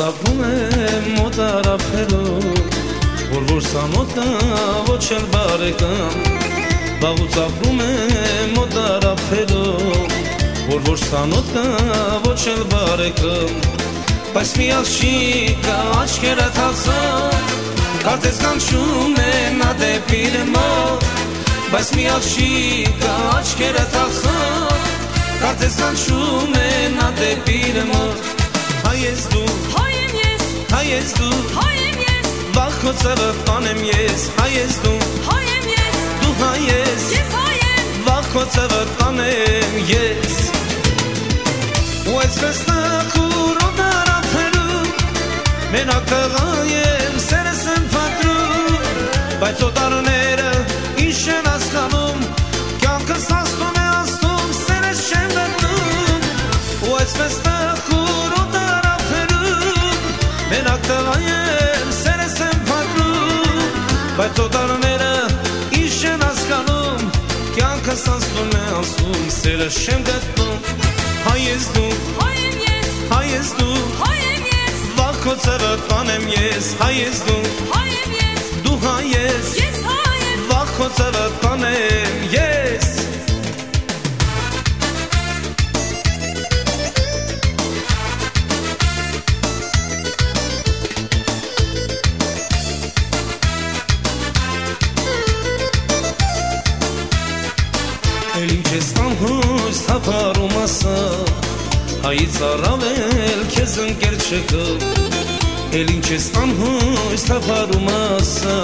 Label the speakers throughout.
Speaker 1: ծաղում եմ մոտ արափերով որ որ սանոտա ոչ էլ բարեկամ Բաղուց ապրում եմ մոտ արափերով որ որ սանոտա ոչ էլ բարեկամ Բայց մի աղջիկա աչքերը թացան Կարծես կանչում է նա դեպի մոտ Բայց մի աղջիկա աչքերը թացան Կարծես կանչում է նա դեպի մոտ ես դու
Speaker 2: Հայ եմ ես
Speaker 1: Վախ քո ծավը տանեմ ես Հայ ես դու
Speaker 2: Հայ եմ ես
Speaker 1: Դու հայ ես
Speaker 2: Ես հայ եմ
Speaker 1: Վախ քո ծավը տանեմ ես Ու այսպես նախուր ու դարაფերու Մենակ տղա եմ սերս եմ պատրում Բայց օտարները Կյանքս աստում է աստում սերս չեմ գտնում Հայ ես դու
Speaker 2: Հայ եմ ես
Speaker 1: Հայ ես դու
Speaker 2: Հայ եմ ես
Speaker 1: Վախ քո ծերը տանեմ ես Հայ ես դու
Speaker 2: Հայ եմ ես
Speaker 1: Դու հայ ես
Speaker 2: Ես հայ եմ
Speaker 1: Վախ քո ծերը տանեմ Էլ ինչ ես անհույս թափարում ասա Հայից առավել քեզ ընկեր չկա Էլ ինչ ես անհույս թափարում ասա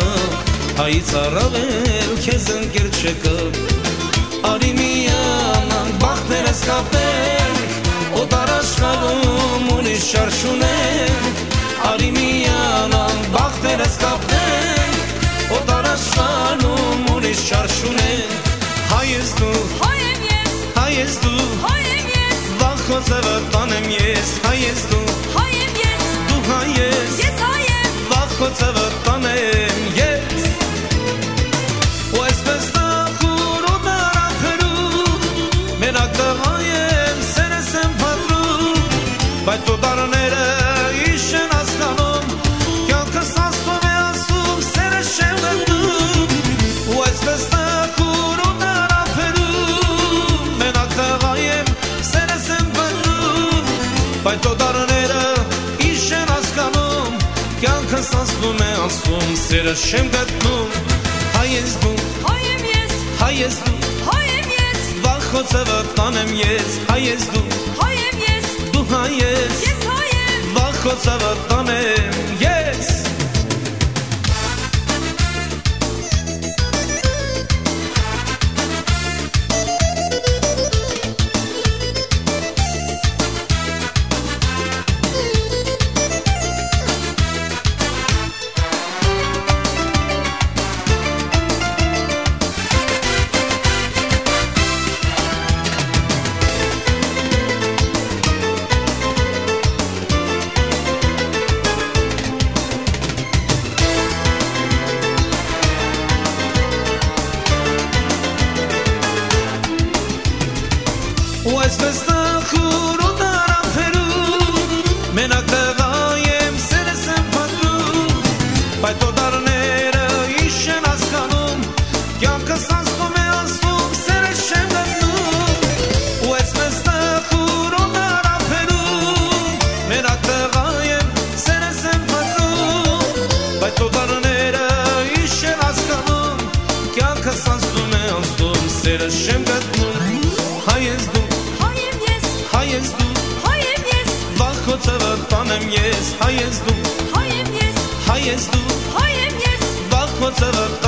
Speaker 1: Հայից առավել քեզ ընկեր չկա Արի միանանք բախտերս կապենք Օտար աշխարհում ես
Speaker 2: Հայ
Speaker 1: դու
Speaker 2: Հայ եմ ես
Speaker 1: Վախ քո ծավը տանեմ ես Հայ ես դու
Speaker 2: Հայ եմ ես
Speaker 1: Դու հայ ես
Speaker 2: Ես հայ եմ
Speaker 1: Վախ քո ծավը տանեմ ես Ու այսպես նախուր ու դարაფերու Մենակ տղա եմ սերս եմ փատրում Բայց օտարները իշ են ասում սերս չեմ գտնում Հայ ես դու
Speaker 2: Հայ եմ ես
Speaker 1: Հայ ես դու
Speaker 2: Հայ եմ ես
Speaker 1: Վախ քո ծավը տանեմ ես Հայ ես դու
Speaker 2: Հայ եմ ես
Speaker 1: Դու հայ ես
Speaker 2: Ես հայ եմ
Speaker 1: Վախ քո ծավը տանեմ եմ ես
Speaker 2: հայ ես
Speaker 1: դու
Speaker 2: հայ եմ ես
Speaker 1: հայ ես դու
Speaker 2: հայ եմ ես
Speaker 1: բախոց
Speaker 2: ավտ